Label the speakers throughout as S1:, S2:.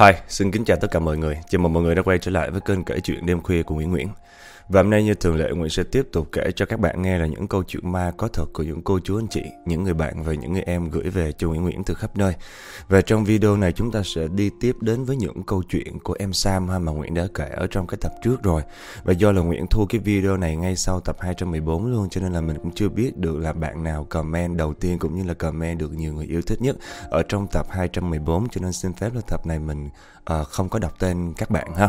S1: Hi, xin kính chào tất cả mọi người. Chào mừng mọi người đã quay trở lại với kênh kể chuyện đêm khuya của Nguyễn Nguyễn. Và hôm nay như thường lệ Nguyễn sẽ tiếp tục kể cho các bạn nghe là những câu chuyện ma có thật của những cô chú anh chị, những người bạn và những người em gửi về cho Nguyễn Nguyễn từ khắp nơi. Và trong video này chúng ta sẽ đi tiếp đến với những câu chuyện của em Sam ha mà Nguyễn đã kể ở trong cái tập trước rồi. Và do là Nguyễn thu cái video này ngay sau tập 214 luôn cho nên là mình cũng chưa biết được là bạn nào comment đầu tiên cũng như là comment được nhiều người yêu thích nhất ở trong tập 214 cho nên xin phép là tập này mình à, không có đọc tên các bạn ha.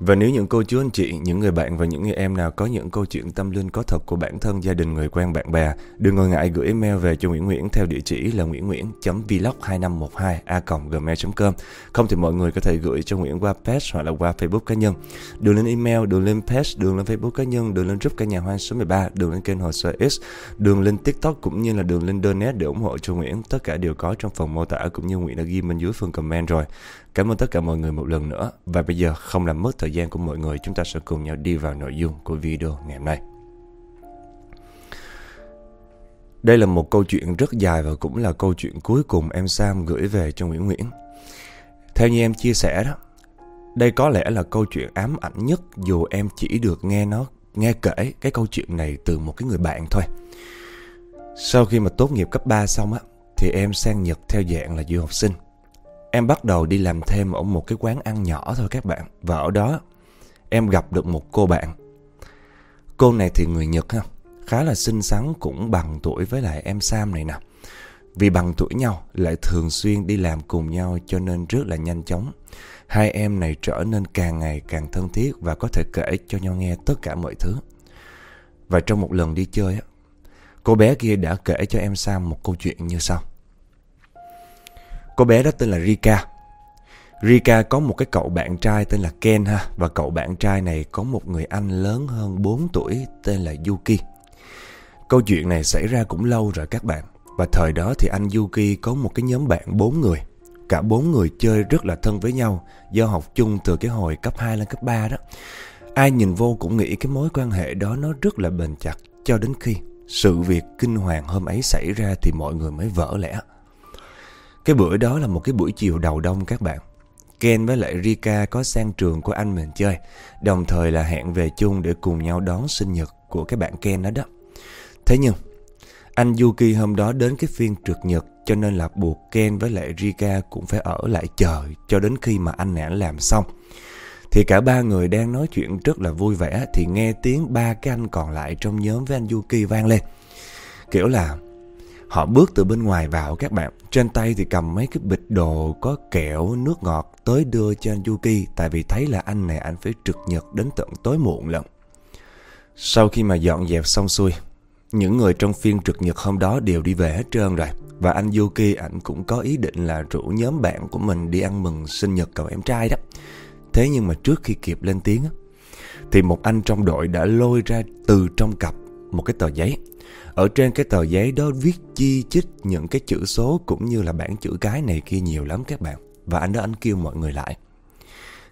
S1: Và nếu những cô chú anh chị, những người bạn và những người em nào có những câu chuyện tâm linh có thật của bản thân, gia đình, người quen, bạn bè, đừng ngần ngại gửi email về cho Nguyễn Nguyễn theo địa chỉ là nguyễn nguyễn.vlog2512a.gmail.com Không thì mọi người có thể gửi cho Nguyễn qua page hoặc là qua Facebook cá nhân. Đường lên email, đường lên page, đường lên Facebook cá nhân, đường lên group cả nhà hoang số 13, đường lên kênh hồ sơ X, đường lên TikTok cũng như là đường lên donate để ủng hộ cho Nguyễn. Tất cả đều có trong phần mô tả cũng như Nguyễn đã ghi bên dưới phần comment rồi. Cảm ơn tất cả mọi người một lần nữa và bây giờ không làm mất thời gian của mọi người chúng ta sẽ cùng nhau đi vào nội dung của video ngày hôm nay. Đây là một câu chuyện rất dài và cũng là câu chuyện cuối cùng em Sam gửi về cho Nguyễn Nguyễn. Theo như em chia sẻ đó, đây có lẽ là câu chuyện ám ảnh nhất dù em chỉ được nghe nó nghe kể cái câu chuyện này từ một cái người bạn thôi. Sau khi mà tốt nghiệp cấp 3 xong á thì em sang Nhật theo dạng là du học sinh. Em bắt đầu đi làm thêm ở một cái quán ăn nhỏ thôi các bạn. Và ở đó em gặp được một cô bạn. Cô này thì người Nhật ha. Khá là xinh xắn cũng bằng tuổi với lại em Sam này nè. Vì bằng tuổi nhau lại thường xuyên đi làm cùng nhau cho nên rất là nhanh chóng. Hai em này trở nên càng ngày càng thân thiết và có thể kể cho nhau nghe tất cả mọi thứ. Và trong một lần đi chơi, cô bé kia đã kể cho em Sam một câu chuyện như sau. Cô bé đó tên là Rika. Rika có một cái cậu bạn trai tên là Ken ha, và cậu bạn trai này có một người anh lớn hơn 4 tuổi tên là Yuki. Câu chuyện này xảy ra cũng lâu rồi các bạn, và thời đó thì anh Yuki có một cái nhóm bạn 4 người. Cả bốn người chơi rất là thân với nhau, do học chung từ cái hồi cấp 2 lên cấp 3 đó. Ai nhìn vô cũng nghĩ cái mối quan hệ đó nó rất là bền chặt cho đến khi sự việc kinh hoàng hôm ấy xảy ra thì mọi người mới vỡ lẽ. Cái bữa đó là một cái buổi chiều đầu đông các bạn. Ken với lại Rika có sang trường của anh mình chơi, đồng thời là hẹn về chung để cùng nhau đón sinh nhật của cái bạn Ken đó đó. Thế nhưng, anh Yuki hôm đó đến cái phiên trượt nhật cho nên là buộc Ken với lại Rika cũng phải ở lại chờ cho đến khi mà anh này làm xong. Thì cả ba người đang nói chuyện rất là vui vẻ thì nghe tiếng ba cái anh còn lại trong nhóm với anh Yuki vang lên. Kiểu là Họ bước từ bên ngoài vào các bạn. Trên tay thì cầm mấy cái bịch đồ Có kẹo, nước ngọt Tới đưa cho anh Yuki Tại vì thấy là anh này anh phải trực nhật đến tận tối muộn lần Sau khi mà dọn dẹp xong xuôi Những người trong phiên trực nhật hôm đó Đều đi về hết trơn rồi. Và anh Yuki ảnh cũng có ý định là Rủ nhóm bạn của mình đi ăn mừng sinh nhật cậu em trai đó. Thế nhưng mà trước khi kịp lên tiếng Thì một anh trong đội đã lôi ra từ trong cặp Một cái tờ giấy ở trên cái tờ giấy đó viết chi chích những cái chữ số cũng như là bảng chữ cái này kia nhiều lắm các bạn. Và anh đó anh kêu mọi người lại.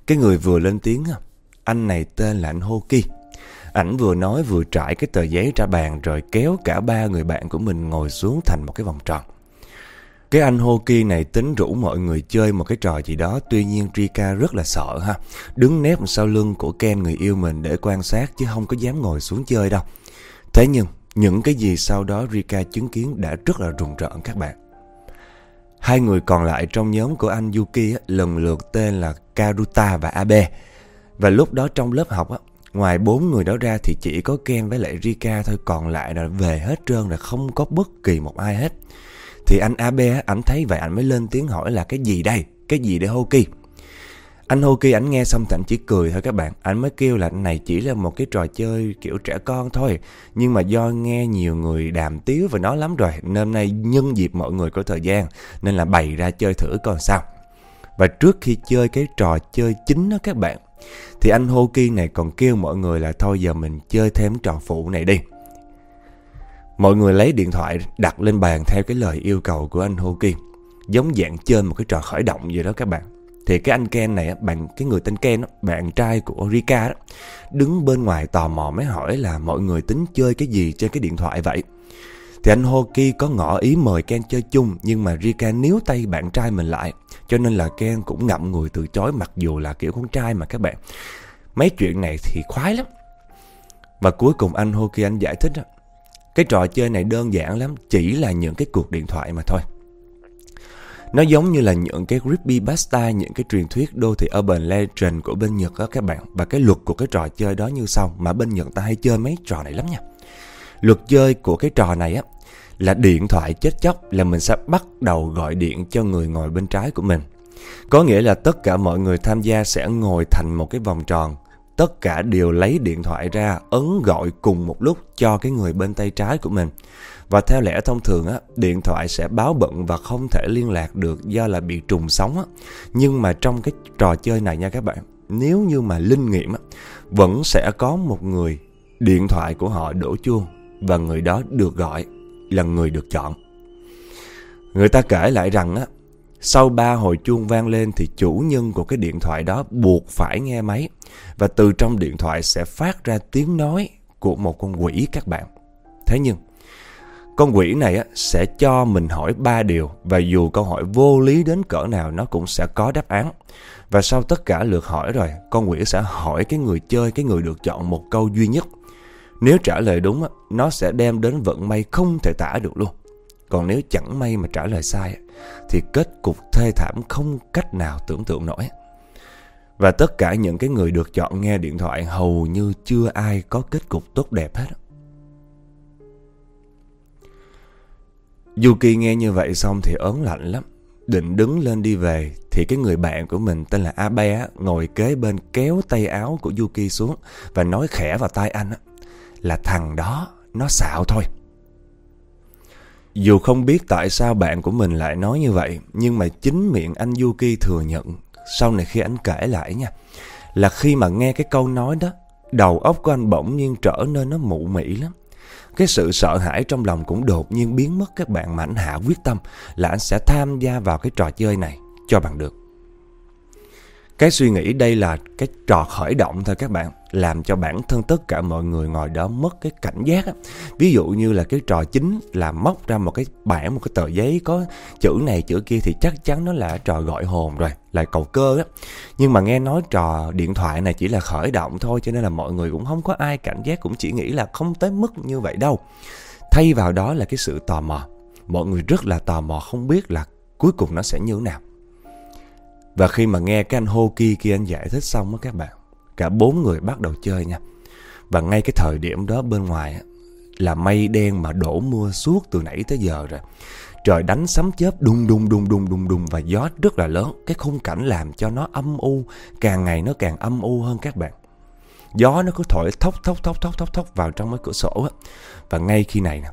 S1: Cái người vừa lên tiếng, anh này tên là anh Hoki. Ảnh vừa nói vừa trải cái tờ giấy ra bàn rồi kéo cả ba người bạn của mình ngồi xuống thành một cái vòng tròn. Cái anh Hoki này tính rủ mọi người chơi một cái trò gì đó Tuy nhiên Rika rất là sợ ha Đứng nép sau lưng của Ken người yêu mình để quan sát Chứ không có dám ngồi xuống chơi đâu Thế nhưng những cái gì sau đó Rika chứng kiến đã rất là rùng rợn các bạn. Hai người còn lại trong nhóm của anh Yuki lần lượt tên là Karuta và Abe. Và lúc đó trong lớp học á, ngoài bốn người đó ra thì chỉ có Ken với lại Rika thôi, còn lại là về hết trơn là không có bất kỳ một ai hết. Thì anh Abe ảnh thấy vậy ảnh mới lên tiếng hỏi là cái gì đây? Cái gì để Hoki? Anh Hoki ảnh nghe xong thì chỉ cười thôi các bạn. Anh mới kêu là này chỉ là một cái trò chơi kiểu trẻ con thôi. Nhưng mà do nghe nhiều người đàm tiếu và nói lắm rồi, Nên nay nhân dịp mọi người có thời gian, Nên là bày ra chơi thử coi sao. Và trước khi chơi cái trò chơi chính đó các bạn, Thì anh Hoki này còn kêu mọi người là thôi giờ mình chơi thêm trò phụ này đi. Mọi người lấy điện thoại đặt lên bàn theo cái lời yêu cầu của anh Hoki Giống dạng chơi một cái trò khởi động gì đó các bạn thì cái anh Ken này, bạn cái người tên Ken, bạn trai của Rika đó, đứng bên ngoài tò mò mới hỏi là mọi người tính chơi cái gì trên cái điện thoại vậy. Thì anh Hoki có ngỏ ý mời Ken chơi chung Nhưng mà Rika níu tay bạn trai mình lại Cho nên là Ken cũng ngậm người từ chối Mặc dù là kiểu con trai mà các bạn. Mấy chuyện này thì khoái lắm. Và cuối cùng anh Hoki anh giải thích đó, Cái trò chơi này đơn giản lắm Chỉ là những cái cuộc điện thoại mà thôi nó giống như là những cái creepypasta, những cái truyền thuyết đô thị urban legend của bên Nhật đó các bạn. Và cái luật của cái trò chơi đó như sau. Mà bên Nhật ta hay chơi mấy trò này lắm nha. Luật chơi của cái trò này á là điện thoại chết chóc là mình sẽ bắt đầu gọi điện cho người ngồi bên trái của mình. Có nghĩa là tất cả mọi người tham gia sẽ ngồi thành một cái vòng tròn. Tất cả đều lấy điện thoại ra ấn gọi cùng một lúc cho cái người bên tay trái của mình. Và theo lẽ thông thường á, điện thoại sẽ báo bận và không thể liên lạc được do là bị trùng sóng á. Nhưng mà trong cái trò chơi này nha các bạn, nếu như mà linh nghiệm á, vẫn sẽ có một người điện thoại của họ đổ chuông và người đó được gọi là người được chọn. Người ta kể lại rằng á, sau ba hồi chuông vang lên thì chủ nhân của cái điện thoại đó buộc phải nghe máy và từ trong điện thoại sẽ phát ra tiếng nói của một con quỷ các bạn. Thế nhưng con quỷ này sẽ cho mình hỏi ba điều và dù câu hỏi vô lý đến cỡ nào nó cũng sẽ có đáp án. Và sau tất cả lượt hỏi rồi, con quỷ sẽ hỏi cái người chơi, cái người được chọn một câu duy nhất. Nếu trả lời đúng, nó sẽ đem đến vận may không thể tả được luôn. Còn nếu chẳng may mà trả lời sai, thì kết cục thê thảm không cách nào tưởng tượng nổi. Và tất cả những cái người được chọn nghe điện thoại hầu như chưa ai có kết cục tốt đẹp hết. Yuki nghe như vậy xong thì ớn lạnh lắm. Định đứng lên đi về thì cái người bạn của mình tên là Abe ngồi kế bên kéo tay áo của Yuki xuống và nói khẽ vào tai anh là thằng đó, nó xạo thôi. Dù không biết tại sao bạn của mình lại nói như vậy, nhưng mà chính miệng anh Yuki thừa nhận, sau này khi anh kể lại nha, là khi mà nghe cái câu nói đó, đầu óc của anh bỗng nhiên trở nên nó mụ mị lắm. Cái sự sợ hãi trong lòng cũng đột nhiên biến mất các bạn mà anh hạ quyết tâm là anh sẽ tham gia vào cái trò chơi này cho bằng được. Cái suy nghĩ đây là cái trò khởi động thôi các bạn Làm cho bản thân tất cả mọi người ngồi đó mất cái cảnh giác á. Ví dụ như là cái trò chính là móc ra một cái bảng, một cái tờ giấy có chữ này chữ kia Thì chắc chắn nó là trò gọi hồn rồi, là cầu cơ á. Nhưng mà nghe nói trò điện thoại này chỉ là khởi động thôi Cho nên là mọi người cũng không có ai cảnh giác Cũng chỉ nghĩ là không tới mức như vậy đâu. Thay vào đó là cái sự tò mò. Mọi người rất là tò mò không biết là cuối cùng nó sẽ như thế nào và khi mà nghe cái anh Hoki kia anh giải thích xong á các bạn, cả bốn người bắt đầu chơi nha. Và ngay cái thời điểm đó bên ngoài là mây đen mà đổ mưa suốt từ nãy tới giờ rồi. Trời đánh sấm chớp đùng đùng đùng đùng đùng đùng và gió rất là lớn. Cái khung cảnh làm cho nó âm u, càng ngày nó càng âm u hơn các bạn. Gió nó cứ thổi thốc thốc thốc thốc thốc thốc vào trong cái cửa sổ á. Và ngay khi này nè,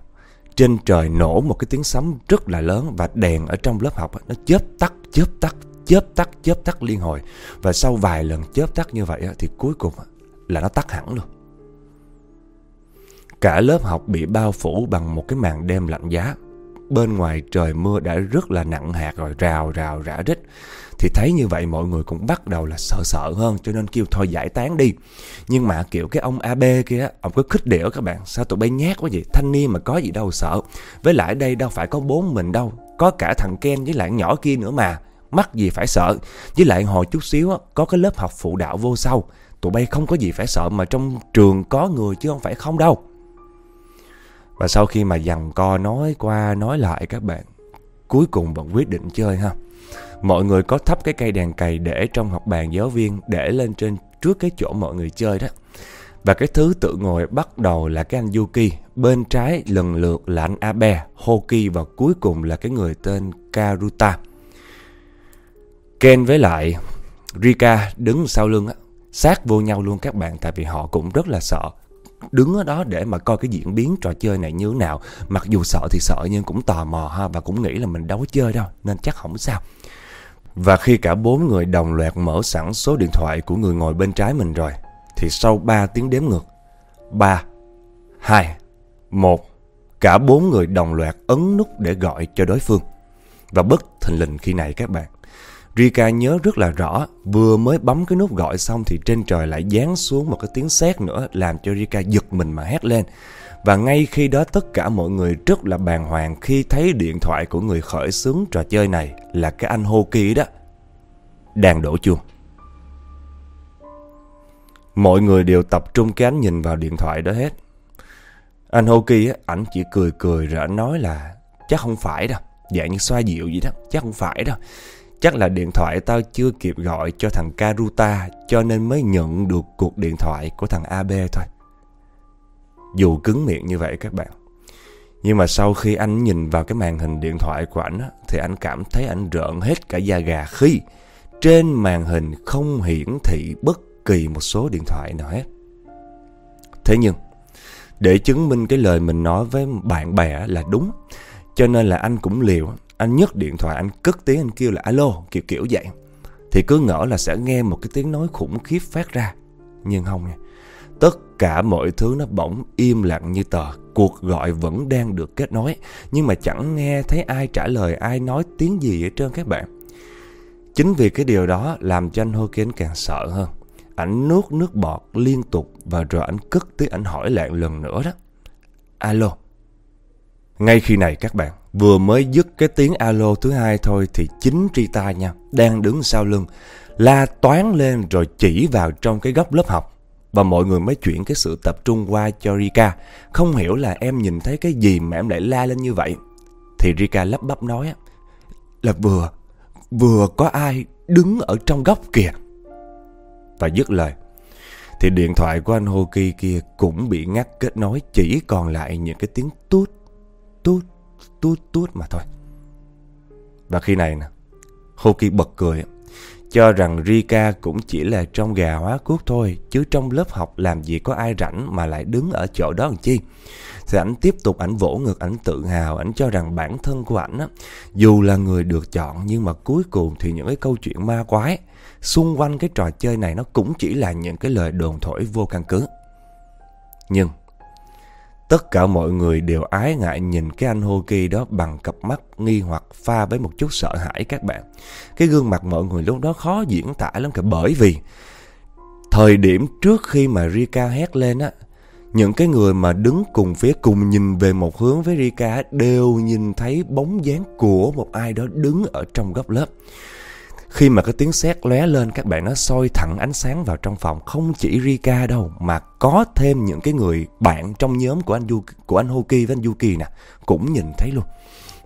S1: trên trời nổ một cái tiếng sấm rất là lớn và đèn ở trong lớp học á, nó chớp tắt, chớp tắt, chớp tắt chớp tắt liên hồi. Và sau vài lần chớp tắt như vậy thì cuối cùng là nó tắt hẳn luôn. Cả lớp học bị bao phủ bằng một cái màn đêm lạnh giá. Bên ngoài trời mưa đã rất là nặng hạt rồi, rào rào, rã rít. Thì thấy như vậy mọi người cũng bắt đầu là sợ sợ hơn, cho nên kêu thôi giải tán đi. Nhưng mà kiểu cái ông AB kia, ông cứ khích điệu các bạn, sao tụi bay nhát quá vậy? Thanh niên mà có gì đâu sợ. Với lại đây đâu phải có bốn mình đâu, có cả thằng Ken với lại nhỏ kia nữa mà. Mắc gì phải sợ. Với lại hồi chút xíu có cái lớp học phụ đạo vô sau. Tụi bay không có gì phải sợ Mà trong trường có người chứ không phải không đâu. Và sau khi mà dằn co nói qua nói lại các bạn Cuối cùng vẫn quyết định chơi ha. Mọi người có thắp cái cây đèn cày để trong học bàn giáo viên Để lên trên trước cái chỗ mọi người chơi đó. Và cái thứ tự ngồi bắt đầu là cái anh Yuki Bên trái lần lượt là anh Abe, Hoki Và cuối cùng là cái người tên Karuta. Ken với lại Rika đứng sau lưng á, sát vô nhau luôn các bạn tại vì họ cũng rất là sợ. Đứng ở đó để mà coi cái diễn biến trò chơi này như thế nào. Mặc dù sợ thì sợ nhưng cũng tò mò ha và cũng nghĩ là mình đâu có chơi đâu nên chắc không sao. Và khi cả bốn người đồng loạt mở sẵn số điện thoại của người ngồi bên trái mình rồi thì sau 3 tiếng đếm ngược 3, 2, 1 Cả bốn người đồng loạt ấn nút để gọi cho đối phương Và bất thình lình khi này các bạn Rika nhớ rất là rõ, vừa mới bấm cái nút gọi xong thì trên trời lại giáng xuống một cái tiếng sét nữa làm cho Rika giật mình mà hét lên. Và ngay khi đó tất cả mọi người rất là bàng hoàng khi thấy điện thoại của người khởi xướng trò chơi này là cái anh Hoki đó. Đang đổ chuông. Mọi người đều tập trung cái ánh nhìn vào điện thoại đó hết. Anh Hoki á, ảnh chỉ cười cười rồi ảnh nói là chắc không phải đâu. Dạng như xoa dịu vậy đó, chắc không phải đâu. Chắc là điện thoại tao chưa kịp gọi cho thằng Karuta cho nên mới nhận được cuộc điện thoại của thằng AB thôi. Dù cứng miệng như vậy các bạn. Nhưng mà sau khi anh nhìn vào cái màn hình điện thoại của ảnh thì anh cảm thấy anh rợn hết cả da gà khi trên màn hình không hiển thị bất kỳ một số điện thoại nào hết. Thế nhưng, để chứng minh cái lời mình nói với bạn bè là đúng, cho nên là anh cũng liều, anh nhấc điện thoại, anh cất tiếng anh kêu là alo, kiểu kiểu vậy. Thì cứ ngỡ là sẽ nghe một cái tiếng nói khủng khiếp phát ra. Nhưng không nha. Tất cả mọi thứ nó bỗng im lặng như tờ. Cuộc gọi vẫn đang được kết nối. Nhưng mà chẳng nghe thấy ai trả lời, ai nói tiếng gì ở trơn các bạn. Chính vì cái điều đó làm cho anh Hawkins càng sợ hơn. Ảnh nuốt nước bọt liên tục và rồi ảnh cất tiếng ảnh hỏi lại lần nữa đó. Alo. Ngay khi này các bạn, vừa mới dứt cái tiếng alo thứ hai thôi thì chính Rita nha, đang đứng sau lưng, la toán lên rồi chỉ vào trong cái góc lớp học. Và mọi người mới chuyển cái sự tập trung qua cho Rika. Không hiểu là em nhìn thấy cái gì mà em lại la lên như vậy. Thì Rika lắp bắp nói là vừa, vừa có ai đứng ở trong góc kìa. Và dứt lời. Thì điện thoại của anh Hoki kia cũng bị ngắt kết nối chỉ còn lại những cái tiếng tút, tút, tút, tút mà thôi. Và khi này nè, Hoki bật cười cho rằng Rika cũng chỉ là trong gà hóa cuốc thôi, chứ trong lớp học làm gì có ai rảnh mà lại đứng ở chỗ đó làm chi. Thì ảnh tiếp tục ảnh vỗ ngực, ảnh tự hào, ảnh cho rằng bản thân của ảnh á, dù là người được chọn nhưng mà cuối cùng thì những cái câu chuyện ma quái xung quanh cái trò chơi này nó cũng chỉ là những cái lời đồn thổi vô căn cứ. Nhưng Tất cả mọi người đều ái ngại nhìn cái anh Hoki đó bằng cặp mắt nghi hoặc pha với một chút sợ hãi các bạn. Cái gương mặt mọi người lúc đó khó diễn tả lắm cả bởi vì thời điểm trước khi mà Rika hét lên á, những cái người mà đứng cùng phía cùng nhìn về một hướng với Rika đều nhìn thấy bóng dáng của một ai đó đứng ở trong góc lớp. Khi mà cái tiếng sét lóe lên các bạn nó soi thẳng ánh sáng vào trong phòng không chỉ Rika đâu mà có thêm những cái người bạn trong nhóm của anh Du của anh Hoki với anh Yuki nè cũng nhìn thấy luôn.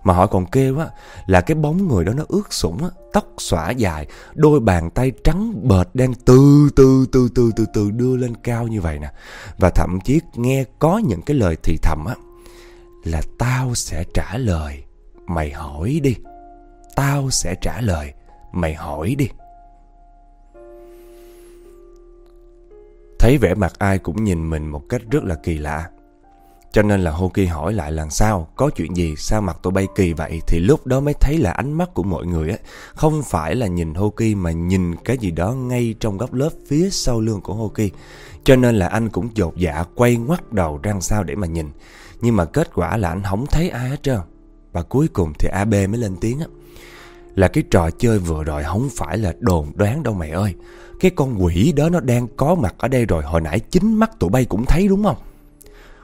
S1: Mà họ còn kêu á là cái bóng người đó nó ướt sũng á, tóc xõa dài, đôi bàn tay trắng bệt đang từ từ từ từ từ từ đưa lên cao như vậy nè. Và thậm chí nghe có những cái lời thì thầm á là tao sẽ trả lời, mày hỏi đi. Tao sẽ trả lời Mày hỏi đi. Thấy vẻ mặt ai cũng nhìn mình một cách rất là kỳ lạ. Cho nên là Hoki hỏi lại là sao, có chuyện gì, sao mặt tụi bay kỳ vậy thì lúc đó mới thấy là ánh mắt của mọi người á không phải là nhìn Hoki mà nhìn cái gì đó ngay trong góc lớp phía sau lưng của Hoki. Cho nên là anh cũng dột dạ quay ngoắt đầu ra sao để mà nhìn. Nhưng mà kết quả là anh không thấy ai hết trơn. Và cuối cùng thì AB mới lên tiếng á là cái trò chơi vừa rồi không phải là đồn đoán đâu mày ơi. Cái con quỷ đó nó đang có mặt ở đây rồi, hồi nãy chính mắt tụi bay cũng thấy đúng không?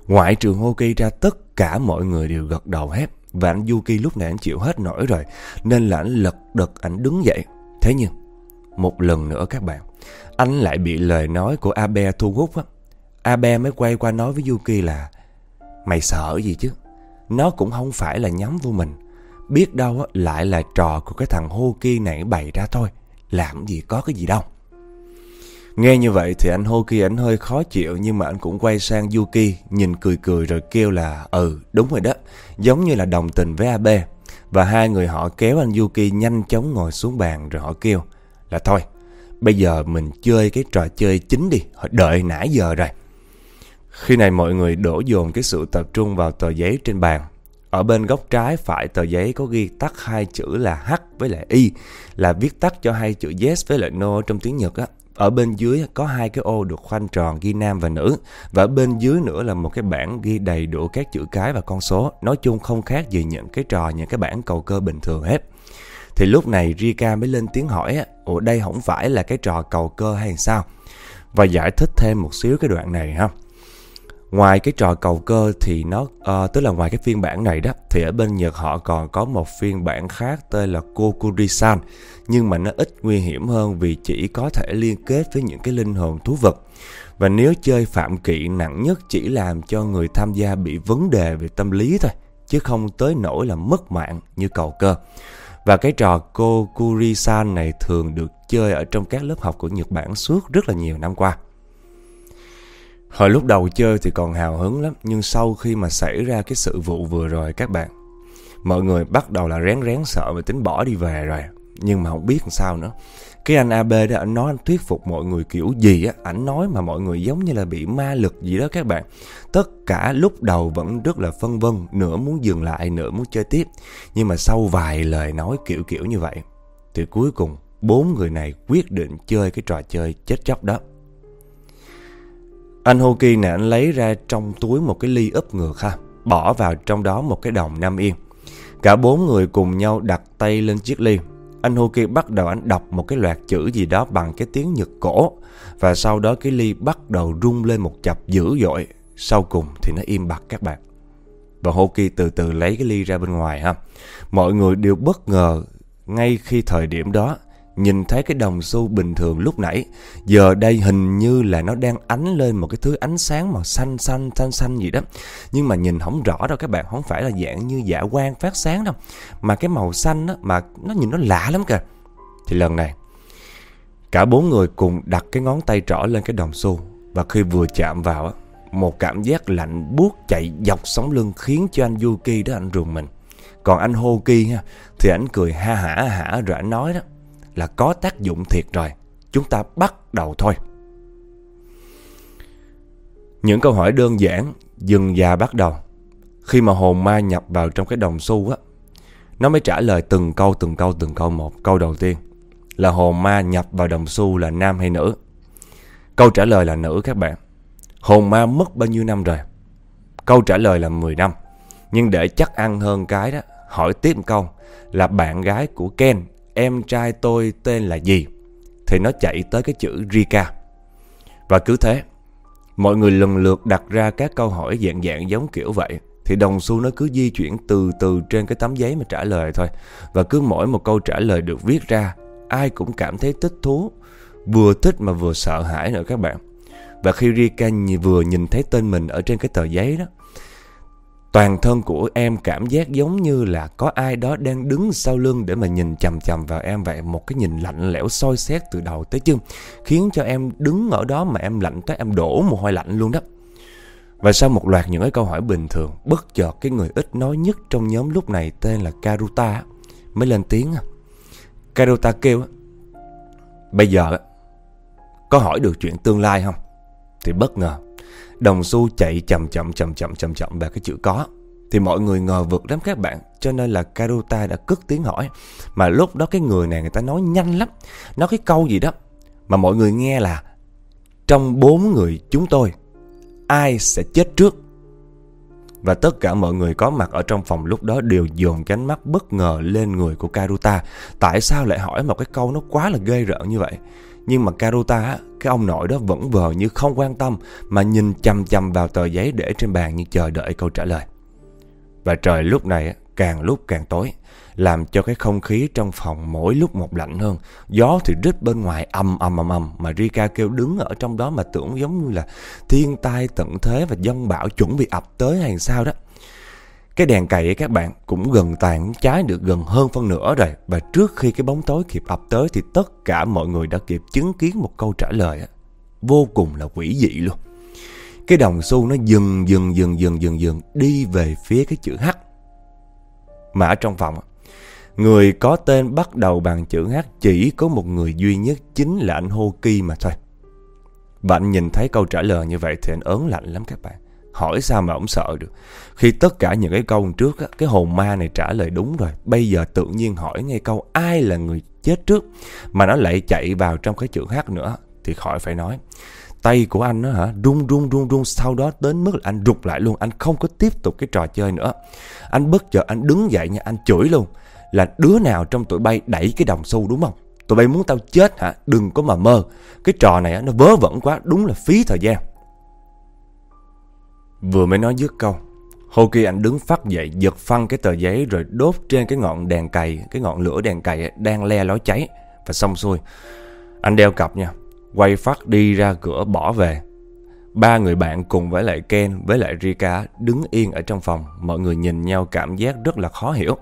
S1: Ngoại trường Hoki ra tất cả mọi người đều gật đầu hết. Và anh Yuki lúc này anh chịu hết nổi rồi, nên là anh lật đật anh đứng dậy. Thế nhưng, một lần nữa các bạn, anh lại bị lời nói của Abe thu hút á. Abe mới quay qua nói với Yuki là Mày sợ gì chứ? Nó cũng không phải là nhắm vô mình Biết đâu lại là trò của cái thằng Hoki này bày ra thôi. Làm gì có cái gì đâu. Nghe như vậy thì anh hôi kia anh hơi khó chịu, nhưng mà anh cũng quay sang Yuki, nhìn cười cười rồi kêu là ừ đúng rồi đó. Giống như là đồng tình với AB. Và hai người họ kéo anh Yuki nhanh chóng ngồi xuống bàn rồi họ kêu là, thôi, bây giờ mình chơi cái trò chơi chính đi. Đợi nãy giờ rồi. Khi này mọi người đổ dồn cái sự tập trung vào tờ giấy trên bàn ở bên góc trái phải tờ giấy có ghi tắt hai chữ là H với lại Y là viết tắt cho hai chữ yes với lại no trong tiếng Nhật á. Ở bên dưới có hai cái ô được khoanh tròn ghi nam và nữ và bên dưới nữa là một cái bảng ghi đầy đủ các chữ cái và con số. Nói chung không khác gì những cái trò những cái bảng cầu cơ bình thường hết. Thì lúc này Rika mới lên tiếng hỏi á, Ủa đây không phải là cái trò cầu cơ hay sao? Và giải thích thêm một xíu cái đoạn này ha. Ngoài cái trò cầu cơ thì nó uh, tức là ngoài cái phiên bản này đó thì ở bên Nhật họ còn có một phiên bản khác tên là Kokurisan nhưng mà nó ít nguy hiểm hơn vì chỉ có thể liên kết với những cái linh hồn thú vật. Và nếu chơi phạm kỵ nặng nhất chỉ làm cho người tham gia bị vấn đề về tâm lý thôi chứ không tới nỗi là mất mạng như cầu cơ. Và cái trò Kokurisan này thường được chơi ở trong các lớp học của Nhật Bản suốt rất là nhiều năm qua. Hồi lúc đầu chơi thì còn hào hứng lắm Nhưng sau khi mà xảy ra cái sự vụ vừa rồi các bạn Mọi người bắt đầu là rén rén sợ và tính bỏ đi về rồi. Nhưng mà không biết làm sao nữa. Cái anh AB đó anh nói anh thuyết phục mọi người kiểu gì á Ảnh nói mà mọi người giống như là bị ma lực gì đó các bạn. Tất cả lúc đầu vẫn rất là phân vân Nửa muốn dừng lại, nửa muốn chơi tiếp. Nhưng mà sau vài lời nói kiểu kiểu như vậy Thì cuối cùng bốn người này quyết định chơi cái trò chơi chết chóc đó anh Hoki này anh lấy ra trong túi một cái ly úp ngược ha, bỏ vào trong đó một cái đồng nam yên. Cả bốn người cùng nhau đặt tay lên chiếc ly. Anh Hoki bắt đầu anh đọc một cái loạt chữ gì đó bằng cái tiếng Nhật cổ. Và sau đó cái ly bắt đầu rung lên một chập dữ dội. Sau cùng thì nó im bặt các bạn. Và Hoki từ từ lấy cái ly ra bên ngoài ha. Mọi người đều bất ngờ ngay khi thời điểm đó Nhìn thấy cái đồng xu bình thường lúc nãy, Giờ đây hình như là nó đang ánh lên một cái thứ ánh sáng màu xanh xanh xanh xanh gì đó. Nhưng mà nhìn không rõ đâu, các bạn Không phải là dạng như dạ quang phát sáng đâu. Mà cái màu xanh đó Mà nó nhìn nó lạ lắm kìa. Thì lần này, Cả bốn người cùng đặt cái ngón tay trỏ lên cái đồng xu. Và khi vừa chạm vào Một cảm giác lạnh buốt chạy dọc sống lưng Khiến cho anh Yuki đó, anh rùng mình. Còn anh Hoki ha, Thì anh cười ha hả hả rồi anh nói đó là có tác dụng thiệt rồi. Chúng ta bắt đầu thôi. Những câu hỏi đơn giản dừng và bắt đầu. Khi mà hồn ma nhập vào trong cái đồng xu á, nó mới trả lời từng câu từng câu từng câu một. Câu đầu tiên là hồn ma nhập vào đồng xu là nam hay nữ? Câu trả lời là nữ các bạn. Hồn ma mất bao nhiêu năm rồi? Câu trả lời là 10 năm. Nhưng để chắc ăn hơn cái đó, hỏi tiếp một câu là bạn gái của Ken em trai tôi tên là gì? Thì nó chạy tới cái chữ Rika. Và cứ thế, mọi người lần lượt đặt ra các câu hỏi dạng dạng giống kiểu vậy. Thì đồng xu nó cứ di chuyển từ từ trên cái tấm giấy mà trả lời thôi. Và cứ mỗi một câu trả lời được viết ra, ai cũng cảm thấy thích thú. Vừa thích mà vừa sợ hãi nữa các bạn. Và khi Rika vừa nhìn thấy tên mình ở trên cái tờ giấy đó, Toàn thân của em cảm giác giống như là có ai đó đang đứng sau lưng để mà nhìn chầm chầm vào em vậy. Một cái nhìn lạnh lẽo soi xét từ đầu tới chân. Khiến cho em đứng ở đó mà em lạnh tới em đổ mồ hôi lạnh luôn đó. Và sau một loạt những cái câu hỏi bình thường, bất chợt cái người ít nói nhất trong nhóm lúc này tên là Karuta mới lên tiếng. Karuta kêu, bây giờ có hỏi được chuyện tương lai không? Thì bất ngờ Đồng xu chạy chậm chậm chậm chậm chậm chậm về cái chữ có Thì mọi người ngờ vực lắm các bạn Cho nên là Karuta đã cất tiếng hỏi Mà lúc đó cái người này người ta nói nhanh lắm Nói cái câu gì đó Mà mọi người nghe là Trong bốn người chúng tôi Ai sẽ chết trước và tất cả mọi người có mặt ở trong phòng lúc đó đều dồn cánh mắt bất ngờ lên người của Karuta. Tại sao lại hỏi một cái câu nó quá là ghê rợn như vậy? Nhưng mà Karuta, cái ông nội đó vẫn vờ như không quan tâm mà nhìn chầm chầm vào tờ giấy để trên bàn như chờ đợi câu trả lời. Và trời lúc này càng lúc càng tối, làm cho cái không khí trong phòng mỗi lúc một lạnh hơn. Gió thì rít bên ngoài âm âm âm âm mà Rika kêu đứng ở trong đó mà tưởng giống như là thiên tai tận thế và dân bão chuẩn bị ập tới hàng sao đó. Cái đèn cày các bạn, cũng gần tàn trái được gần hơn phân nửa rồi. Và trước khi cái bóng tối kịp ập tới Thì tất cả mọi người đã kịp chứng kiến một câu trả lời Vô cùng là quỷ dị luôn. Cái đồng xu nó dừng dừng dừng dừng dừng dừng Đi về phía cái chữ H. Mà ở trong phòng Người có tên bắt đầu bằng chữ H Chỉ có một người duy nhất, Chính là anh Hô mà thôi. Và anh nhìn thấy câu trả lời như vậy Thì anh ớn lạnh lắm các bạn. Hỏi sao mà ông sợ được Khi tất cả những cái câu trước á, Cái hồn ma này trả lời đúng rồi Bây giờ tự nhiên hỏi ngay câu ai là người chết trước Mà nó lại chạy vào trong cái chữ hát nữa Thì khỏi phải nói Tay của anh nó hả run run run run Sau đó đến mức là anh rụt lại luôn Anh không có tiếp tục cái trò chơi nữa Anh bất chợt anh đứng dậy nha Anh chửi luôn là đứa nào trong tụi bay đẩy cái đồng xu đúng không? Tụi bay muốn tao chết hả? Đừng có mà mơ. Cái trò này nó vớ vẩn quá, đúng là phí thời gian. Vừa mới nói dứt câu, Hồ Kỳ anh đứng phát dậy, giật phăng cái tờ giấy rồi đốt trên cái ngọn đèn cày, cái ngọn lửa đèn cày đang le lói cháy. Và xong xuôi, anh đeo cặp nha, quay phát đi ra cửa bỏ về. Ba người bạn cùng với lại Ken với lại Rika đứng yên ở trong phòng. Mọi người nhìn nhau cảm giác rất là khó hiểu.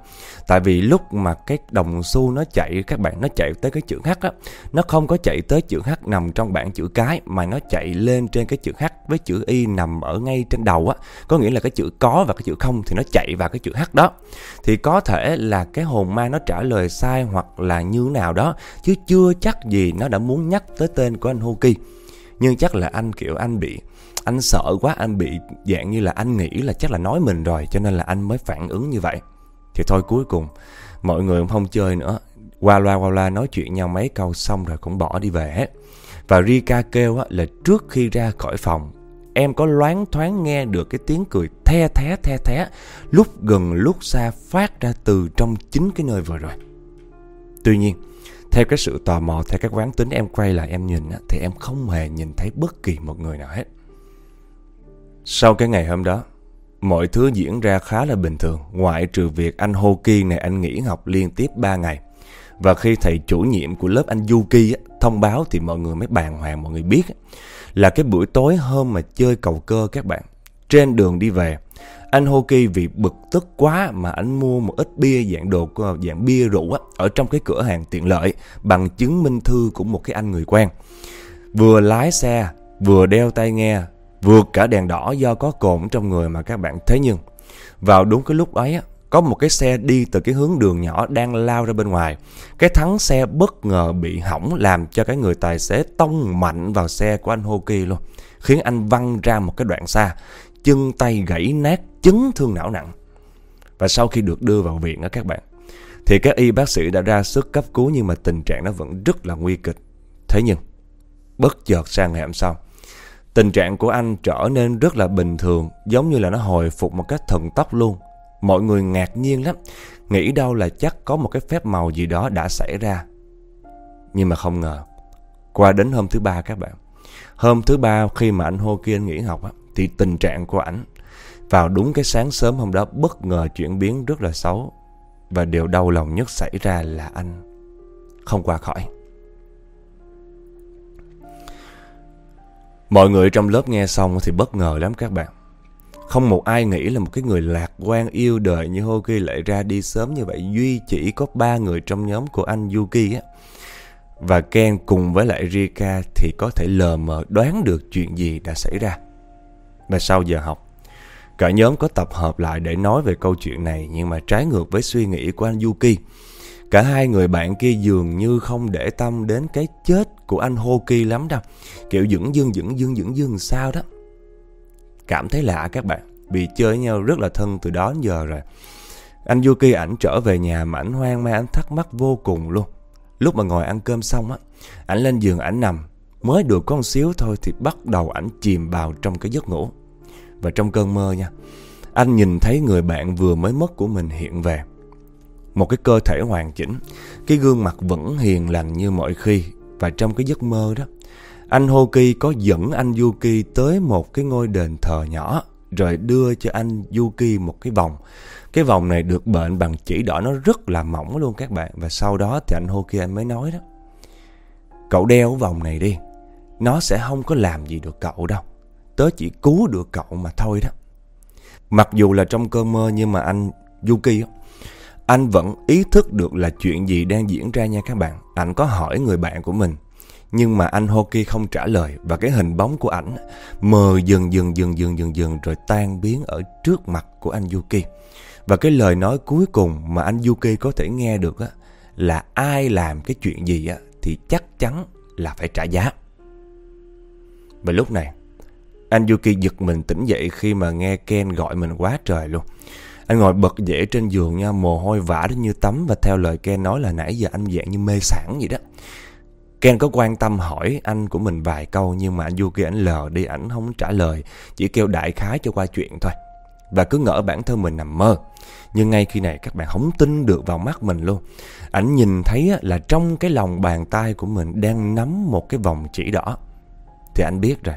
S1: Tại vì lúc mà cái đồng xu nó chạy, các bạn nó chạy tới cái chữ H á. Nó không có chạy tới chữ H nằm trong bảng chữ cái mà nó chạy lên trên cái chữ H với chữ Y nằm ở ngay trên đầu á. Có nghĩa là cái chữ có và cái chữ không thì nó chạy vào cái chữ H đó. Thì có thể là cái hồn ma nó trả lời sai hoặc là như nào đó. Chứ chưa chắc gì nó đã muốn nhắc tới tên của anh Hoki. Nhưng chắc là anh kiểu anh bị Anh sợ quá anh bị dạng như là anh nghĩ là chắc là nói mình rồi Cho nên là anh mới phản ứng như vậy. Thì thôi cuối cùng Mọi người cũng không chơi nữa. Qua loa qua loa nói chuyện nhau mấy câu xong rồi cũng bỏ đi về hết. Và Rika kêu á, là trước khi ra khỏi phòng Em có loáng thoáng nghe được cái tiếng cười the thé the thé Lúc gần lúc xa phát ra từ trong chính cái nơi vừa rồi. Tuy nhiên theo cái sự tò mò, theo cái quán tính em quay lại em nhìn thì em không hề nhìn thấy bất kỳ một người nào hết. Sau cái ngày hôm đó, mọi thứ diễn ra khá là bình thường, ngoại trừ việc anh Hô Ki này anh nghỉ học liên tiếp 3 ngày. Và khi thầy chủ nhiệm của lớp anh Yuki thông báo thì mọi người mới bàn hoàng mọi người biết là cái buổi tối hôm mà chơi cầu cơ các bạn. Trên đường đi về, anh Hoki vì bực tức quá mà anh mua một ít bia dạng đồ ờ, dạng bia rượu á, ở trong cái cửa hàng tiện lợi bằng chứng minh thư của một cái anh người quen. Vừa lái xe, vừa đeo tai nghe, vượt cả đèn đỏ do có cồn trong người mà các bạn thấy nhưng vào đúng cái lúc ấy á, có một cái xe đi từ cái hướng đường nhỏ đang lao ra bên ngoài. Cái thắng xe bất ngờ bị hỏng làm cho cái người tài xế tông mạnh vào xe của anh Hoki luôn. Khiến anh văng ra một cái đoạn xa chân tay gãy nát, chấn thương não nặng. Và sau khi được đưa vào viện đó các bạn, thì các y bác sĩ đã ra sức cấp cứu nhưng mà tình trạng nó vẫn rất là nguy kịch. Thế nhưng, bất chợt sang ngày hôm sau, tình trạng của anh trở nên rất là bình thường, giống như là nó hồi phục một cách thần tốc luôn. Mọi người ngạc nhiên lắm, nghĩ đâu là chắc có một cái phép màu gì đó đã xảy ra. Nhưng mà không ngờ, qua đến hôm thứ ba các bạn, hôm thứ ba khi mà anh Hô kia anh nghỉ học á, thì tình trạng của ảnh vào đúng cái sáng sớm hôm đó bất ngờ chuyển biến rất là xấu. Và điều đau lòng nhất xảy ra là anh không qua khỏi. Mọi người trong lớp nghe xong thì bất ngờ lắm các bạn. Không một ai nghĩ là một cái người lạc quan yêu đời như Hoki lại ra đi sớm như vậy. Duy chỉ có ba người trong nhóm của anh Yuki á. Và Ken cùng với lại Rika thì có thể lờ mờ đoán được chuyện gì đã xảy ra. Và sau giờ học, cả nhóm có tập hợp lại để nói về câu chuyện này nhưng mà trái ngược với suy nghĩ của anh Yuki. Cả hai người bạn kia dường như không để tâm đến cái chết của anh Hoki lắm đâu. Kiểu dững dưng dững dưng dững dưng sao đó. Cảm thấy lạ các bạn. Vì chơi nhau rất là thân từ đó đến giờ rồi. Anh Yuki ảnh trở về nhà mà ảnh hoang mang, ảnh thắc mắc vô cùng luôn. Lúc mà ngồi ăn cơm xong á, ảnh lên giường ảnh nằm. Mới được con xíu thôi thì bắt đầu ảnh chìm vào trong cái giấc ngủ. Và trong cơn mơ nha, Anh nhìn thấy người bạn vừa mới mất của mình hiện về. Một cái cơ thể hoàn chỉnh, Cái gương mặt vẫn hiền lành như mọi khi. Và trong cái giấc mơ đó, Anh Hoki có dẫn anh Yuki tới một cái ngôi đền thờ nhỏ, Rồi đưa cho anh Yuki một cái vòng. Cái vòng này được bệnh bằng chỉ đỏ, nó rất là mỏng luôn các bạn. Và sau đó thì anh Hoki anh mới nói đó, Cậu đeo vòng này đi, Nó sẽ không có làm gì được cậu đâu tớ chỉ cứu được cậu mà thôi đó. Mặc dù là trong cơn mơ nhưng mà anh Yuki anh vẫn ý thức được là chuyện gì đang diễn ra nha các bạn. Anh có hỏi người bạn của mình. Nhưng mà anh Hoki không trả lời và cái hình bóng của ảnh mờ dần dần dần dần dần dần rồi tan biến ở trước mặt của anh Yuki. Và cái lời nói cuối cùng mà anh Yuki có thể nghe được á, là ai làm cái chuyện gì á, thì chắc chắn là phải trả giá. Và lúc này anh Yuki giật mình tỉnh dậy khi mà nghe Ken gọi mình quá trời luôn. Anh ngồi bật dễ trên giường nha, mồ hôi vã đến như tắm và theo lời Ken nói là nãy giờ anh dạng như mê sản vậy đó. Ken có quan tâm hỏi anh của mình vài câu nhưng mà anh Yuki ảnh lờ đi, ảnh không trả lời, chỉ kêu đại khái cho qua chuyện thôi. và cứ ngỡ bản thân mình nằm mơ. Nhưng ngay khi này các bạn không tin được vào mắt mình luôn. Ảnh nhìn thấy là trong cái lòng bàn tay của mình đang nắm một cái vòng chỉ đỏ. Thì anh biết rồi.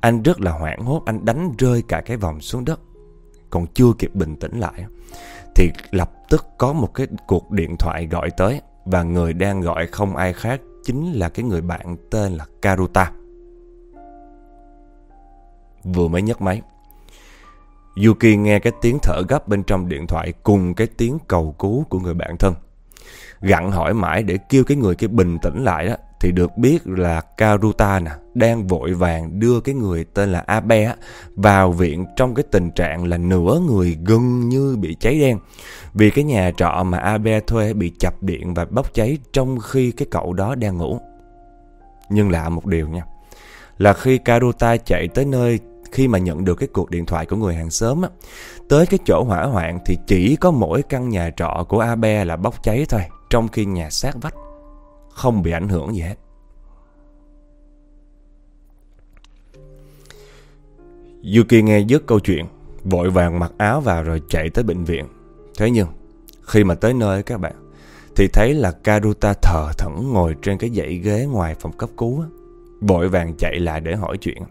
S1: Anh rất là hoảng hốt, anh đánh rơi cả cái vòng xuống đất. Còn chưa kịp bình tĩnh lại. Thì lập tức có một cái cuộc điện thoại gọi tới. Và người đang gọi không ai khác chính là cái người bạn tên là Karuta. Vừa mới nhấc máy. Yuki nghe cái tiếng thở gấp bên trong điện thoại cùng cái tiếng cầu cứu của người bạn thân. Gặn hỏi mãi để kêu cái người kia bình tĩnh lại đó thì được biết là Karuta nè đang vội vàng đưa cái người tên là Abe vào viện trong cái tình trạng là nửa người gần như bị cháy đen. Vì cái nhà trọ mà Abe thuê bị chập điện và bốc cháy trong khi cái cậu đó đang ngủ. Nhưng lạ một điều nha, là khi Karuta chạy tới nơi khi mà nhận được cái cuộc điện thoại của người hàng xóm á, tới cái chỗ hỏa hoạn thì chỉ có mỗi căn nhà trọ của Abe là bốc cháy thôi, trong khi nhà sát vách không bị ảnh hưởng gì hết. Yuki nghe dứt câu chuyện, vội vàng mặc áo vào rồi chạy tới bệnh viện. Thế nhưng, khi mà tới nơi các bạn, thì thấy là Karuta thờ thẫn ngồi trên cái dãy ghế ngoài phòng cấp cứu. Vội vàng chạy lại để hỏi chuyện.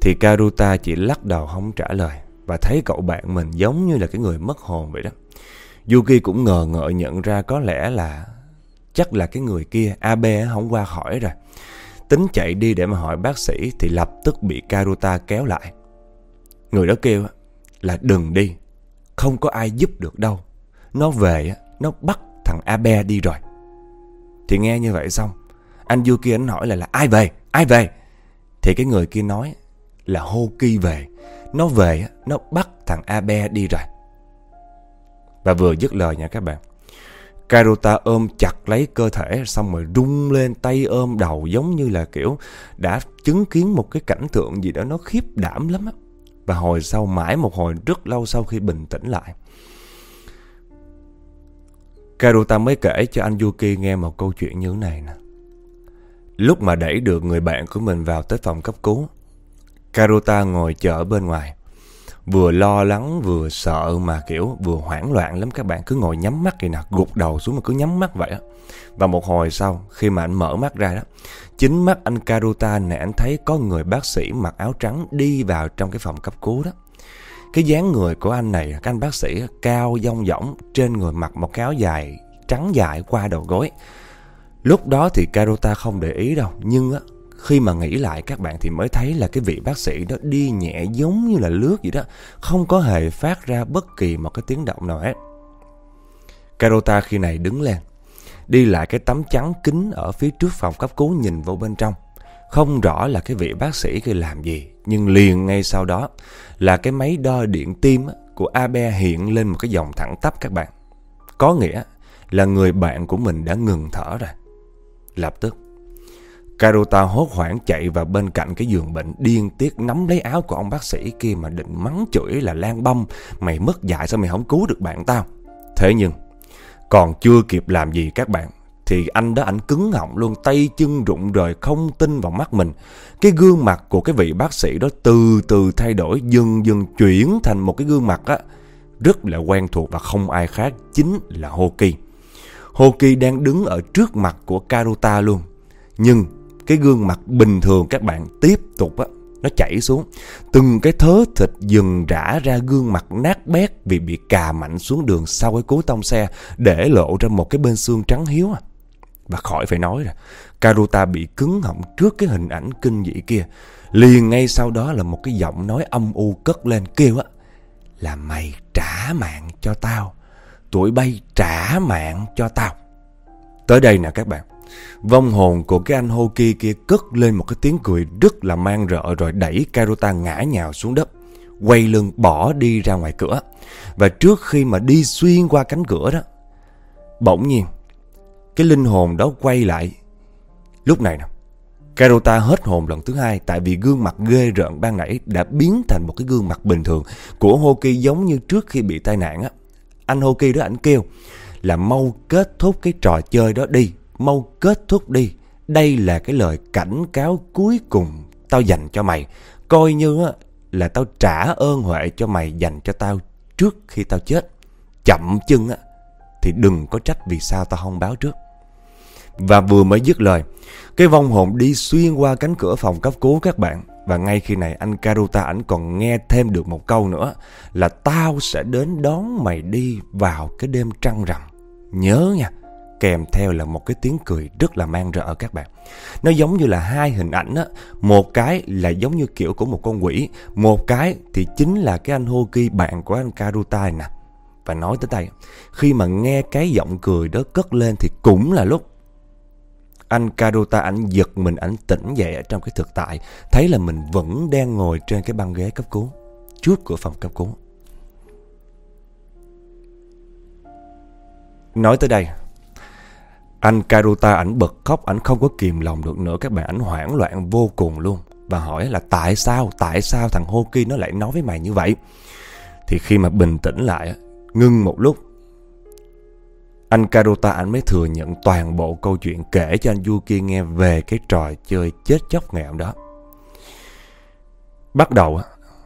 S1: Thì Karuta chỉ lắc đầu không trả lời và thấy cậu bạn mình giống như là cái người mất hồn vậy đó. Yuki cũng ngờ ngợ nhận ra có lẽ là chắc là cái người kia Abe không qua khỏi rồi. Tính chạy đi để mà hỏi bác sĩ thì lập tức bị Karuta kéo lại. Người đó kêu là đừng đi, không có ai giúp được đâu. Nó về, nó bắt thằng Abe đi rồi. Thì nghe như vậy xong, anh Yuki anh hỏi là là ai về, ai về? Thì cái người kia nói là Hoki về. Nó về, nó bắt thằng Abe đi rồi. Và vừa dứt lời nha các bạn. Karuta ôm chặt lấy cơ thể xong rồi rung lên tay ôm đầu giống như là kiểu đã chứng kiến một cái cảnh tượng gì đó nó khiếp đảm lắm á. Và hồi sau mãi một hồi rất lâu sau khi bình tĩnh lại. Karuta mới kể cho anh Yuki nghe một câu chuyện như thế này nè. Lúc mà đẩy được người bạn của mình vào tới phòng cấp cứu, Karuta ngồi chờ bên ngoài. Vừa lo lắng vừa sợ mà kiểu vừa hoảng loạn lắm các bạn cứ ngồi nhắm mắt vậy nè, gục đầu xuống mà cứ nhắm mắt vậy á. Và một hồi sau khi mà anh mở mắt ra đó, chính mắt anh Karuta này anh thấy có người bác sĩ mặc áo trắng đi vào trong cái phòng cấp cứu đó. Cái dáng người của anh này, các anh bác sĩ cao dong dỏng, trên người mặc một cái áo dài trắng dài qua đầu gối. Lúc đó thì Karuta không để ý đâu, nhưng á khi mà nghĩ lại các bạn thì mới thấy là cái vị bác sĩ đó đi nhẹ giống như là lướt vậy đó, không có hề phát ra bất kỳ một cái tiếng động nào hết. Carota khi này đứng lên, đi lại cái tấm chắn kính ở phía trước phòng cấp cứu nhìn vô bên trong. Không rõ là cái vị bác sĩ kia làm gì, nhưng liền ngay sau đó là cái máy đo điện tim của Abe hiện lên một cái dòng thẳng tắp các bạn. Có nghĩa là người bạn của mình đã ngừng thở rồi. Lập tức, Carota hốt hoảng chạy vào bên cạnh cái giường bệnh điên tiết nắm lấy áo của ông bác sĩ kia mà định mắng chửi là lan băm. Mày mất dạy sao mày không cứu được bạn tao. Thế nhưng, còn chưa kịp làm gì các bạn. Thì anh đó ảnh cứng họng luôn tay chân rụng rời không tin vào mắt mình. Cái gương mặt của cái vị bác sĩ đó từ từ thay đổi dần dần chuyển thành một cái gương mặt á. Rất là quen thuộc và không ai khác chính là Hoki. Hoki đang đứng ở trước mặt của Karuta luôn. Nhưng cái gương mặt bình thường các bạn tiếp tục á, nó chảy xuống. Từng cái thớ thịt dừng rã ra gương mặt nát bét vì bị cà mạnh xuống đường sau cái cú tông xe để lộ ra một cái bên xương trắng hiếu à. Và khỏi phải nói rồi, Karuta bị cứng họng trước cái hình ảnh kinh dị kia. Liền ngay sau đó là một cái giọng nói âm u cất lên kêu á. Là mày trả mạng cho tao. Tuổi bay trả mạng cho tao. Tới đây nè các bạn. Vong hồn của cái anh Hoki kia cất lên một cái tiếng cười rất là mang rợ rồi đẩy Karuta ngã nhào xuống đất. Quay lưng bỏ đi ra ngoài cửa. Và trước khi mà đi xuyên qua cánh cửa đó, bỗng nhiên, cái linh hồn đó quay lại. Lúc này nè, carota hết hồn lần thứ hai tại vì gương mặt ghê rợn ban nãy đã biến thành một cái gương mặt bình thường của Hoki giống như trước khi bị tai nạn á. Anh Hoki đó ảnh kêu là mau kết thúc cái trò chơi đó đi mau kết thúc đi. Đây là cái lời cảnh cáo cuối cùng tao dành cho mày. Coi như là tao trả ơn huệ cho mày dành cho tao trước khi tao chết. Chậm chân á, thì đừng có trách vì sao tao không báo trước. Và vừa mới dứt lời, cái vong hồn đi xuyên qua cánh cửa phòng cấp cứu các bạn. Và ngay khi này anh Karuta ảnh còn nghe thêm được một câu nữa là tao sẽ đến đón mày đi vào cái đêm trăng rằm. Nhớ nha, kèm theo là một cái tiếng cười rất là mang rợ các bạn. Nó giống như là hai hình ảnh á, một cái là giống như kiểu của một con quỷ, một cái thì chính là cái anh Hoki bạn của anh Karuta nè. Và nói tới đây, khi mà nghe cái giọng cười đó cất lên thì cũng là lúc anh Karuta ảnh giật mình ảnh tỉnh dậy ở trong cái thực tại, thấy là mình vẫn đang ngồi trên cái băng ghế cấp cứu, trước cửa phòng cấp cứu. Nói tới đây, anh Karuta ảnh bật khóc, ảnh không có kìm lòng được nữa các bạn, ảnh hoảng loạn vô cùng luôn và hỏi là tại sao, tại sao thằng Hoki nó lại nói với mày như vậy? Thì khi mà bình tĩnh lại, ngưng một lúc anh Karuta anh mới thừa nhận toàn bộ câu chuyện kể cho anh Yuki nghe về cái trò chơi chết chóc ngày hôm đó. Bắt đầu,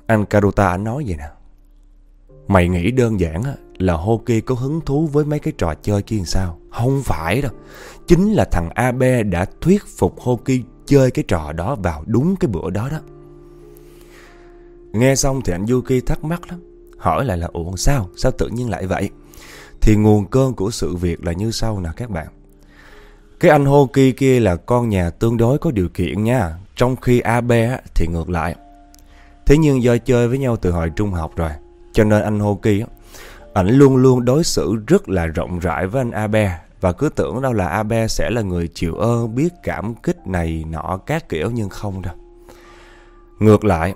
S1: anh Karuta anh nói vậy nè. Mày nghĩ đơn giản là Hoki có hứng thú với mấy cái trò chơi kia sao? Không phải đâu. Chính là thằng Abe đã thuyết phục Hoki chơi cái trò đó vào đúng cái bữa đó đó. Nghe xong thì anh Yuki thắc mắc lắm. Hỏi lại là, ủa, sao? Sao tự nhiên lại vậy? Thì nguồn cơn của sự việc là như sau nè các bạn. Cái anh Hoki kia là con nhà tương đối có điều kiện nha. Trong khi AB thì ngược lại. Thế nhưng do chơi với nhau từ hồi trung học rồi. Cho nên anh Hoki ảnh luôn luôn đối xử rất là rộng rãi với anh Abe và cứ tưởng đâu là Abe sẽ là người chịu ơn biết cảm kích này nọ các kiểu nhưng không đâu. Ngược lại,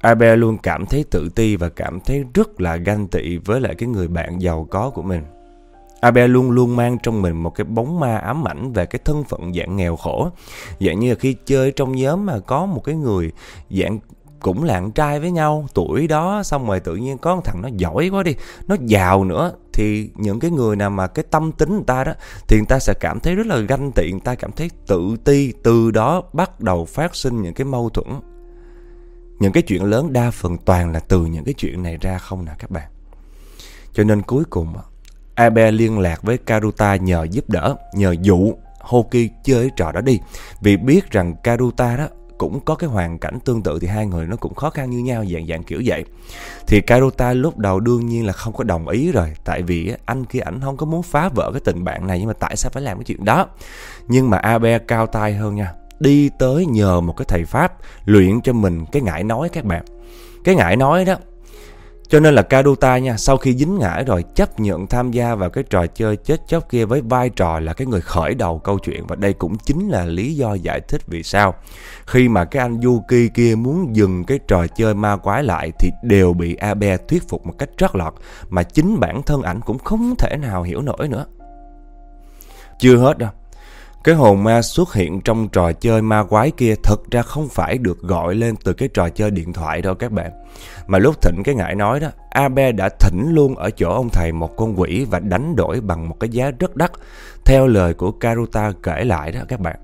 S1: Abe luôn cảm thấy tự ti và cảm thấy rất là ganh tị với lại cái người bạn giàu có của mình. Abe luôn luôn mang trong mình một cái bóng ma ám ảnh về cái thân phận dạng nghèo khổ. Dạng như là khi chơi trong nhóm mà có một cái người dạng cũng là trai với nhau tuổi đó xong rồi tự nhiên có một thằng nó giỏi quá đi nó giàu nữa thì những cái người nào mà cái tâm tính người ta đó thì người ta sẽ cảm thấy rất là ganh tị người ta cảm thấy tự ti từ đó bắt đầu phát sinh những cái mâu thuẫn những cái chuyện lớn đa phần toàn là từ những cái chuyện này ra không nè các bạn. Cho nên cuối cùng Abe liên lạc với Karuta nhờ giúp đỡ, nhờ dụ Hoki chơi trò đó đi. Vì biết rằng Karuta đó cũng có cái hoàn cảnh tương tự thì hai người nó cũng khó khăn như nhau, dạng dạng kiểu vậy. Thì Karuta lúc đầu đương nhiên là không có đồng ý rồi, tại vì anh kia ảnh không có muốn phá vỡ cái tình bạn này, nhưng mà tại sao phải làm cái chuyện đó. Nhưng mà Abe cao tay hơn nha, đi tới nhờ một cái thầy Pháp luyện cho mình cái ngại nói các bạn. Cái ngại nói đó. Cho nên là Kaduta nha, sau khi dính ngã rồi chấp nhận tham gia vào cái trò chơi chết chóc kia với vai trò là cái người khởi đầu câu chuyện và đây cũng chính là lý do giải thích vì sao. Khi mà cái anh Yuki kia muốn dừng cái trò chơi ma quái lại thì đều bị Abe thuyết phục một cách rất lọt mà chính bản thân ảnh cũng không thể nào hiểu nổi nữa. Chưa hết đâu. Cái hồn ma xuất hiện trong trò chơi ma quái kia thật ra không phải được gọi lên từ cái trò chơi điện thoại đâu các bạn. Mà lúc thịnh cái ngại nói đó, Abe đã thỉnh luôn ở chỗ ông thầy một con quỷ và đánh đổi bằng một cái giá rất đắt. Theo lời của Karuta kể lại đó các bạn.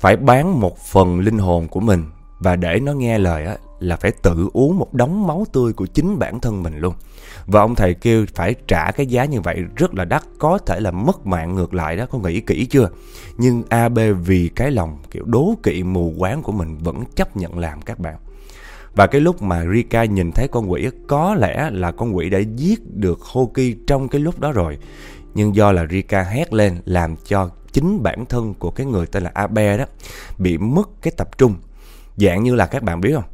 S1: Phải bán một phần linh hồn của mình và để nó nghe lời á, là phải tự uống một đống máu tươi của chính bản thân mình luôn. Và ông thầy kêu phải trả cái giá như vậy rất là đắt, có thể là mất mạng ngược lại đó, có nghĩ kỹ chưa? Nhưng AB vì cái lòng kiểu đố kỵ mù quáng của mình vẫn chấp nhận làm các bạn. Và cái lúc mà Rika nhìn thấy con quỷ có lẽ là con quỷ đã giết được Hoki trong cái lúc đó rồi. Nhưng do là Rika hét lên làm cho chính bản thân của cái người tên là Abe đó bị mất cái tập trung. Dạng như là các bạn biết không?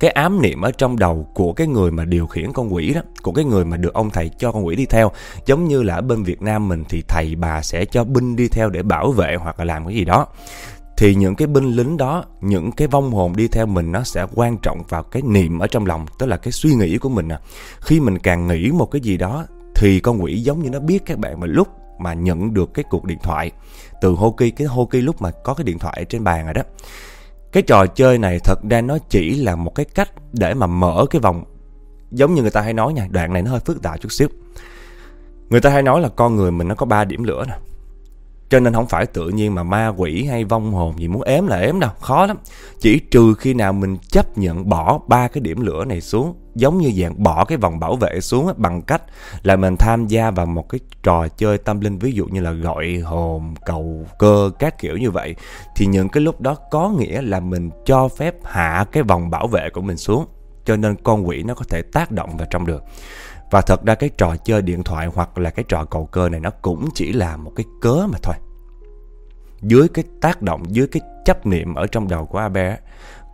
S1: Cái ám niệm ở trong đầu của cái người mà điều khiển con quỷ đó, của cái người mà được ông thầy cho con quỷ đi theo, giống như là ở bên Việt Nam mình thì thầy bà sẽ cho binh đi theo để bảo vệ hoặc là làm cái gì đó. Thì những cái binh lính đó, những cái vong hồn đi theo mình nó sẽ quan trọng vào cái niệm ở trong lòng, tức là cái suy nghĩ của mình à. Khi mình càng nghĩ một cái gì đó thì con quỷ giống như nó biết các bạn mà lúc mà nhận được cái cuộc điện thoại từ Hoki, cái Hoki lúc mà có cái điện thoại trên bàn rồi đó cái trò chơi này thật ra nó chỉ là một cái cách để mà mở cái vòng. Giống như người ta hay nói nha, đoạn này nó hơi phức tạp chút xíu. Người ta hay nói là con người mình nó có ba điểm lửa nè. Cho nên không phải tự nhiên mà ma quỷ hay vong hồn gì muốn ém là ém đâu, khó lắm. Chỉ trừ khi nào mình chấp nhận bỏ ba cái điểm lửa này xuống, giống như dạng bỏ cái vòng bảo vệ xuống bằng cách là mình tham gia vào một cái trò chơi tâm linh ví dụ như là gọi hồn, cầu cơ các kiểu như vậy thì những cái lúc đó có nghĩa là mình cho phép hạ cái vòng bảo vệ của mình xuống cho nên con quỷ nó có thể tác động vào trong được. Và thật ra cái trò chơi điện thoại hoặc là cái trò cầu cơ này nó cũng chỉ là một cái cớ mà thôi. Dưới cái tác động, dưới cái chấp niệm ở trong đầu của Abe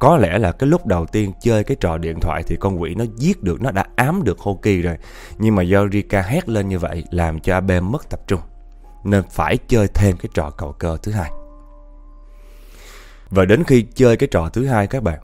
S1: có lẽ là cái lúc đầu tiên chơi cái trò điện thoại thì con quỷ nó giết được, nó đã ám được Hoki rồi. Nhưng mà do Rika hét lên như vậy làm cho Abe mất tập trung. Nên phải chơi thêm cái trò cầu cơ thứ hai. Và đến khi chơi cái trò thứ hai các bạn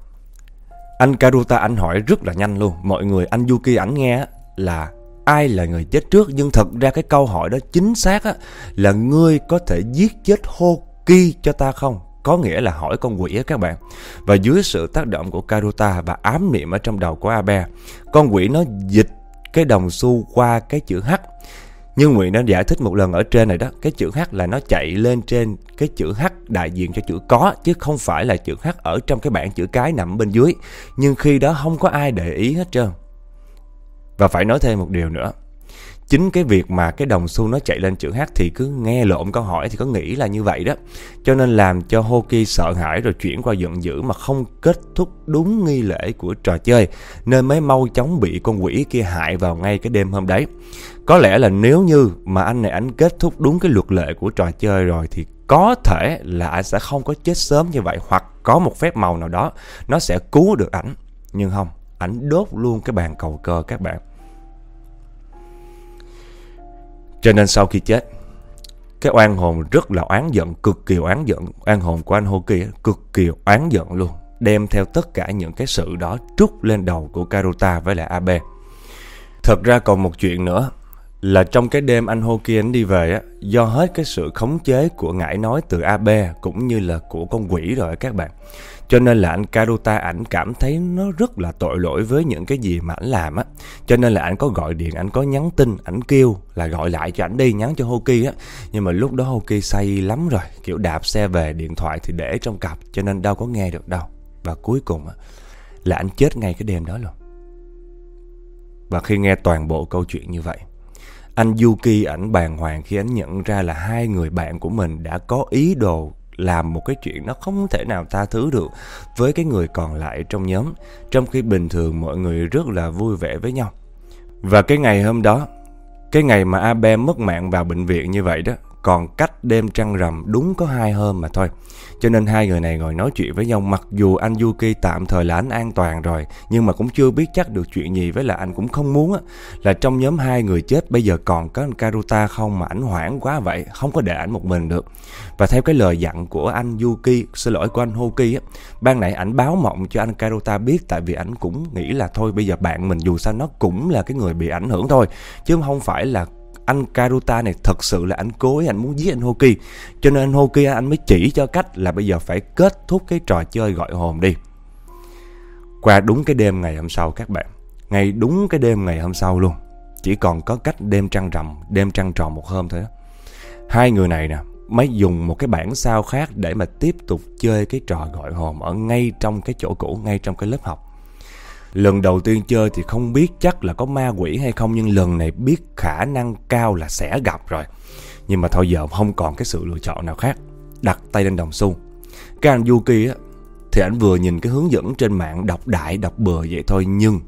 S1: Anh Karuta anh hỏi rất là nhanh luôn Mọi người anh Yuki ảnh nghe là ai là người chết trước nhưng thật ra cái câu hỏi đó chính xác á, là ngươi có thể giết chết Hoki cho ta không? Có nghĩa là hỏi con quỷ á các bạn. Và dưới sự tác động của Karuta và ám niệm ở trong đầu của Abe, con quỷ nó dịch cái đồng xu qua cái chữ H. Như Nguyễn đã giải thích một lần ở trên này đó, cái chữ H là nó chạy lên trên cái chữ H đại diện cho chữ có chứ không phải là chữ H ở trong cái bảng chữ cái nằm bên dưới. Nhưng khi đó không có ai để ý hết trơn. Và phải nói thêm một điều nữa. Chính cái việc mà cái đồng xu nó chạy lên chữ H thì cứ nghe lộn câu hỏi thì có nghĩ là như vậy đó. Cho nên làm cho Hoki sợ hãi rồi chuyển qua giận dữ mà không kết thúc đúng nghi lễ của trò chơi. Nên mới mau chóng bị con quỷ kia hại vào ngay cái đêm hôm đấy. Có lẽ là nếu như mà anh này anh kết thúc đúng cái luật lệ của trò chơi rồi thì có thể là anh sẽ không có chết sớm như vậy hoặc có một phép màu nào đó nó sẽ cứu được ảnh. Nhưng không, ảnh đốt luôn cái bàn cầu cơ các bạn. Cho nên sau khi chết, cái oan hồn rất là oán giận, cực kỳ oán giận. Oan hồn của anh Hoki cực kỳ oán giận luôn. Đem theo tất cả những cái sự đó trút lên đầu của Karuta với lại Abe. Thật ra còn một chuyện nữa là trong cái đêm anh Hoki anh đi về á, do hết cái sự khống chế của ngải nói từ Abe cũng như là của con quỷ rồi các bạn. Cho nên là anh Karuta ảnh cảm thấy nó rất là tội lỗi với những cái gì mà ảnh làm á. Cho nên là ảnh có gọi điện, ảnh có nhắn tin, ảnh kêu là gọi lại cho ảnh đi, nhắn cho Hoki á. Nhưng mà lúc đó Hoki say lắm rồi, kiểu đạp xe về điện thoại thì để trong cặp cho nên đâu có nghe được đâu. Và cuối cùng á, là ảnh chết ngay cái đêm đó luôn. Và khi nghe toàn bộ câu chuyện như vậy, anh Yuki ảnh bàng hoàng khi ảnh nhận ra là hai người bạn của mình đã có ý đồ làm một cái chuyện nó không thể nào tha thứ được với cái người còn lại trong nhóm, trong khi bình thường mọi người rất là vui vẻ với nhau. Và cái ngày hôm đó, cái ngày mà Abe mất mạng vào bệnh viện như vậy đó, còn cách đêm trăng rằm đúng có hai hôm mà thôi. Cho nên hai người này ngồi nói chuyện với nhau. Mặc dù anh Yuki tạm thời là anh an toàn rồi nhưng mà cũng chưa biết chắc được chuyện gì. Với là anh cũng không muốn á là trong nhóm hai người chết bây giờ còn có anh Karuta không mà ảnh hoảng quá vậy? Không có để ảnh một mình được. Và theo cái lời dặn của anh Yuki, xin lỗi của anh Hoki á, ban nãy ảnh báo mộng cho anh Karuta biết tại vì ảnh cũng nghĩ là thôi bây giờ bạn mình dù sao nó cũng là cái người bị ảnh hưởng thôi. Chứ không phải là anh Karuta này thật sự là anh cố ý anh muốn giết anh Hoki. Cho nên anh Hoki anh mới chỉ cho cách là bây giờ phải kết thúc cái trò chơi gọi hồn đi. Qua đúng cái đêm ngày hôm sau các bạn. Ngay đúng cái đêm ngày hôm sau luôn. Chỉ còn có cách đêm trăng rằm, đêm trăng tròn một hôm thôi đó. Hai người này nè, mới dùng một cái bản sao khác để mà tiếp tục chơi cái trò gọi hồn ở ngay trong cái chỗ cũ, ngay trong cái lớp học. Lần đầu tiên chơi thì không biết chắc là có ma quỷ hay không, Nhưng lần này biết khả năng cao là sẽ gặp rồi. Nhưng mà thôi giờ không còn cái sự lựa chọn nào khác. Đặt tay lên đồng xu. Cái anh Yuki á, Thì anh vừa nhìn cái hướng dẫn trên mạng đọc đại, đọc bừa vậy thôi, Nhưng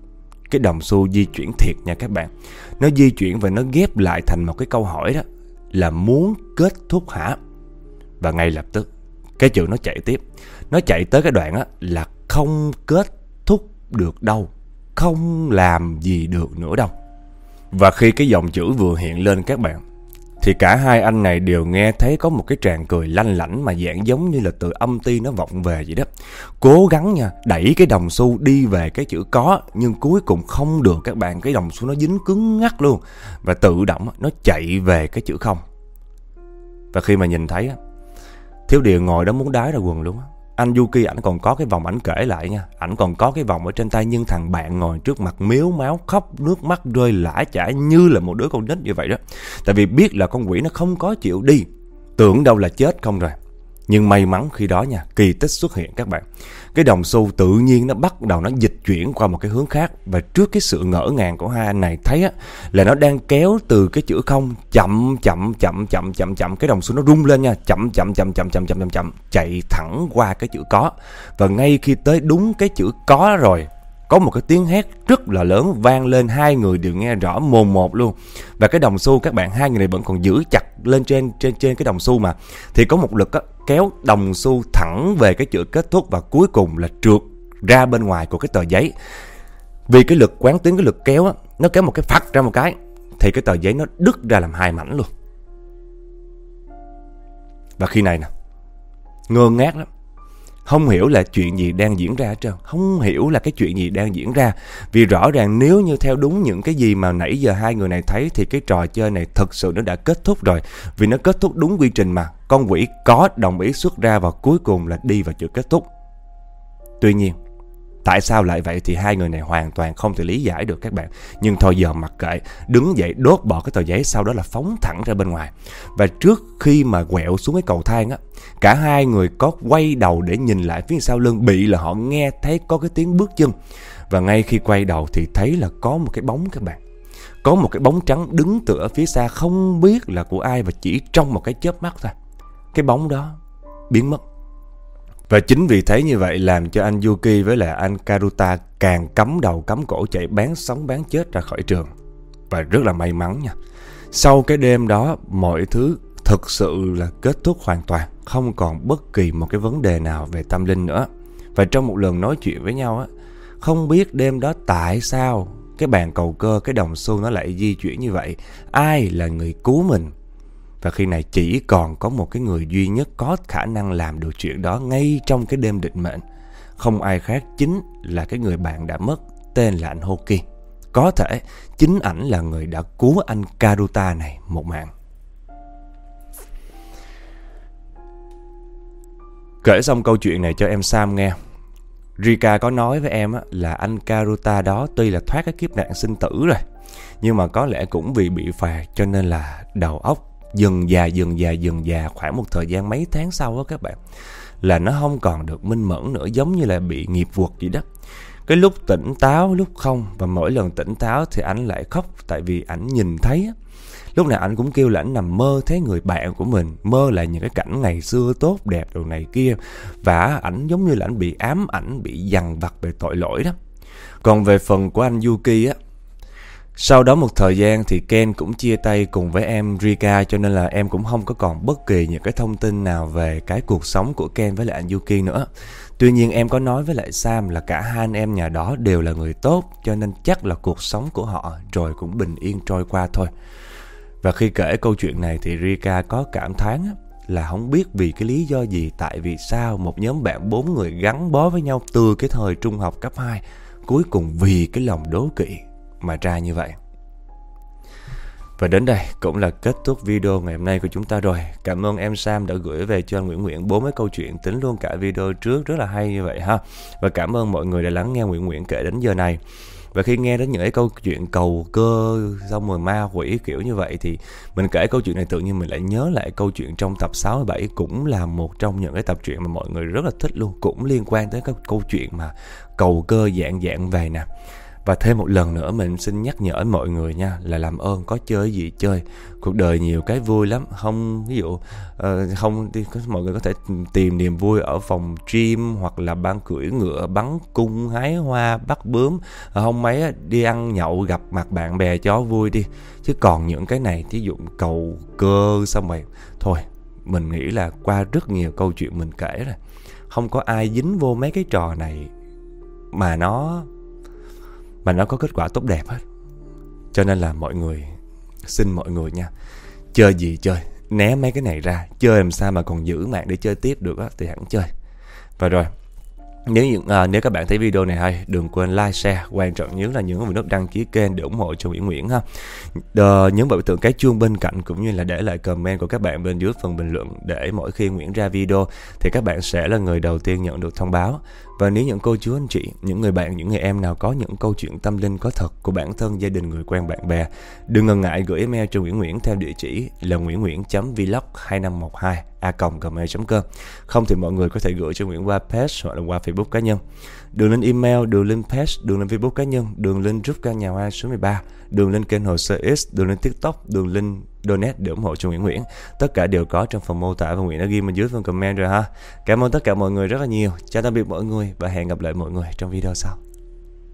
S1: cái đồng xu di chuyển thiệt nha các bạn. Nó di chuyển và nó ghép lại thành một cái câu hỏi đó Là muốn kết thúc hả? Và ngay lập tức, Cái chữ nó chạy tiếp. Nó chạy tới cái đoạn á là không kết được đâu, Không làm gì được nữa đâu. Và khi cái dòng chữ vừa hiện lên các bạn, Thì cả hai anh này đều nghe thấy có một cái tràng cười lanh lảnh Mà dạng giống như là từ âm ti nó vọng về vậy đó. Cố gắng nha, Đẩy cái đồng xu đi về cái chữ có, Nhưng cuối cùng không được các bạn. Cái đồng xu nó dính cứng ngắt luôn Và tự động nó chạy về cái chữ không. Và khi mà nhìn thấy Thiếu điều ngồi đó muốn đái ra quần luôn á anh Yuki ảnh còn có cái vòng ảnh kể lại nha. Ảnh còn có cái vòng ở trên tay Nhưng thằng bạn ngồi trước mặt miếu máu, khóc, Nước mắt, rơi lã chả như là một đứa con nít như vậy đó. Tại vì biết là con quỷ nó không có chịu đi. Tưởng đâu là chết không rồi. Nhưng may mắn khi đó nha, kỳ tích xuất hiện các bạn. Cái đồng xu tự nhiên nó bắt đầu nó dịch chuyển qua một cái hướng khác và trước cái sự ngỡ ngàng của hai anh này thấy á là nó đang kéo từ cái chữ không chậm chậm chậm chậm chậm chậm cái đồng xu nó rung lên nha, chậm chậm chậm chậm chậm chậm chậm chậm chạy thẳng qua cái chữ có. Và ngay khi tới đúng cái chữ có rồi có một cái tiếng hét rất là lớn vang lên hai người đều nghe rõ mồm một luôn và cái đồng xu các bạn hai người này vẫn còn giữ chặt lên trên trên trên cái đồng xu mà thì có một lực á, kéo đồng xu thẳng về cái chữ kết thúc và cuối cùng là trượt ra bên ngoài của cái tờ giấy. Vì cái lực quán tính cái lực kéo á, nó kéo một cái phát ra một cái, thì cái tờ giấy nó đứt ra làm hai mảnh luôn. Và khi này nè, ngơ ngác lắm không hiểu là chuyện gì đang diễn ra hết trơn. Không hiểu là cái chuyện gì đang diễn ra. Vì rõ ràng nếu như theo đúng những cái gì mà nãy giờ hai người này thấy Thì cái trò chơi này thật sự nó đã kết thúc rồi. Vì nó kết thúc đúng quy trình mà. Con quỷ có đồng ý xuất ra và cuối cùng là đi vào chữ kết thúc. Tuy nhiên Tại sao lại vậy thì hai người này hoàn toàn không thể lý giải được các bạn. Nhưng thôi giờ mặc kệ, đứng dậy đốt bỏ cái tờ giấy sau đó là phóng thẳng ra bên ngoài. Và trước khi mà quẹo xuống cái cầu thang á, cả hai người có quay đầu để nhìn lại phía sau lưng bị là họ nghe thấy có cái tiếng bước chân. Và ngay khi quay đầu thì thấy là có một cái bóng các bạn. Có một cái bóng trắng đứng tựa phía xa không biết là của ai và chỉ trong một cái chớp mắt thôi. Cái bóng đó biến mất. Và chính vì thế như vậy làm cho anh Yuki với lại anh Karuta càng cắm đầu cắm cổ chạy bán sống bán chết ra khỏi trường. Và rất là may mắn nha. Sau cái đêm đó mọi thứ thực sự là kết thúc hoàn toàn. Không còn bất kỳ một cái vấn đề nào về tâm linh nữa. Và trong một lần nói chuyện với nhau á, không biết đêm đó tại sao cái bàn cầu cơ, cái đồng xu nó lại di chuyển như vậy. Ai là người cứu mình và khi này chỉ còn có một cái người duy nhất có khả năng làm được chuyện đó ngay trong cái đêm định mệnh. Không ai khác chính là cái người bạn đã mất, tên là anh Hoki. Có thể chính ảnh là người đã cứu anh Karuta này một mạng. Kể xong câu chuyện này cho em Sam nghe. Rika có nói với em là anh Karuta đó tuy là thoát cái kiếp nạn sinh tử rồi. Nhưng mà có lẽ cũng vì bị phạt cho nên là đầu óc dần già dần già dần già, khoảng một thời gian mấy tháng sau đó các bạn, là nó không còn được minh mẫn nữa, giống như là bị nghiệp vuột vậy đó. Cái lúc tỉnh táo, lúc không, và mỗi lần tỉnh táo thì ảnh lại khóc, tại vì ảnh nhìn thấy lúc nào ảnh cũng kêu là ảnh nằm mơ thấy người bạn của mình, mơ lại những cái cảnh ngày xưa tốt, đẹp, đồ này kia, và ảnh giống như là ảnh bị ám ảnh, bị dằn vặt về tội lỗi đó. Còn về phần của anh Yuki á sau đó một thời gian thì Ken cũng chia tay cùng với em Rika, cho nên là em cũng không có còn bất kỳ những cái thông tin nào về cái cuộc sống của Ken với lại anh Yuki nữa. Tuy nhiên em có nói với lại Sam là cả hai anh em nhà đó đều là người tốt, cho nên chắc là cuộc sống của họ rồi cũng bình yên trôi qua thôi. Và khi kể câu chuyện này thì Rika có cảm thán là không biết vì cái lý do gì, tại vì sao một nhóm bạn bốn người gắn bó với nhau từ cái thời trung học cấp 2 cuối cùng vì cái lòng đố kỵ mà ra như vậy. Và đến đây cũng là kết thúc video ngày hôm nay của chúng ta rồi. Cảm ơn em Sam đã gửi về cho anh Nguyễn Nguyễn bốn mấy câu chuyện tính luôn cả video trước rất là hay như vậy ha. Và cảm ơn mọi người đã lắng nghe Nguyễn Nguyễn kể đến giờ này. Và khi nghe đến những cái câu chuyện cầu cơ xong rồi ma quỷ kiểu như vậy thì mình kể câu chuyện này tự nhiên mình lại nhớ lại câu chuyện trong tập 67 cũng là một trong những cái tập truyện mà mọi người rất là thích luôn, cũng liên quan tới các câu chuyện mà cầu cơ dạng dạng về nè. Và thêm một lần nữa mình xin nhắc nhở mọi người nha Là làm ơn có chơi gì chơi. Cuộc đời nhiều cái vui lắm. Không ví dụ uh, không mọi người có thể tìm niềm vui ở phòng gym Hoặc là ban cưỡi ngựa bắn cung hái hoa bắt bướm. Ờ, không mấy đi ăn nhậu gặp mặt bạn bè chó vui đi. Chứ còn những cái này thí dụ cầu cơ xong rồi Thôi mình nghĩ là qua rất nhiều câu chuyện mình kể rồi. Không có ai dính vô mấy cái trò này Mà nó mà nó có kết quả tốt đẹp hết. Cho nên là mọi người xin mọi người nha chơi gì chơi né mấy cái này ra chơi làm sao mà còn giữ mạng để chơi tiếp được á thì hẳn chơi. Và rồi nếu những à, nếu các bạn thấy video này hay đừng quên like share. Quan trọng nhất là những người nút đăng ký kênh để ủng hộ cho Nguyễn Nguyễn ha. Đờ, nhấn vào biểu tượng cái chuông bên cạnh cũng như là để lại comment của các bạn bên dưới phần bình luận để mỗi khi Nguyễn ra video thì các bạn sẽ là người đầu tiên nhận được thông báo. Và nếu những cô chú anh chị, những người bạn, những người em nào có những câu chuyện tâm linh có thật của bản thân, gia đình, người quen, bạn bè, đừng ngần ngại gửi email cho Nguyễn Nguyễn theo địa chỉ là nguyễn nguyễn vlog 2512 a gmail.com Không thì mọi người có thể gửi cho Nguyễn qua page hoặc là qua Facebook cá nhân. Đường lên email, đường lên page, đường lên Facebook cá nhân, đường lên group căn nhà hoa số 13, đường lên kênh hồ sơ X, đường lên TikTok, đường lên donate để ủng hộ cho Nguyễn Nguyễn. Tất cả đều có trong phần mô tả và Nguyễn đã ghi bên dưới phần comment rồi ha. Cảm ơn tất cả mọi người rất là nhiều. Chào tạm biệt mọi người và hẹn gặp lại mọi người trong video sau.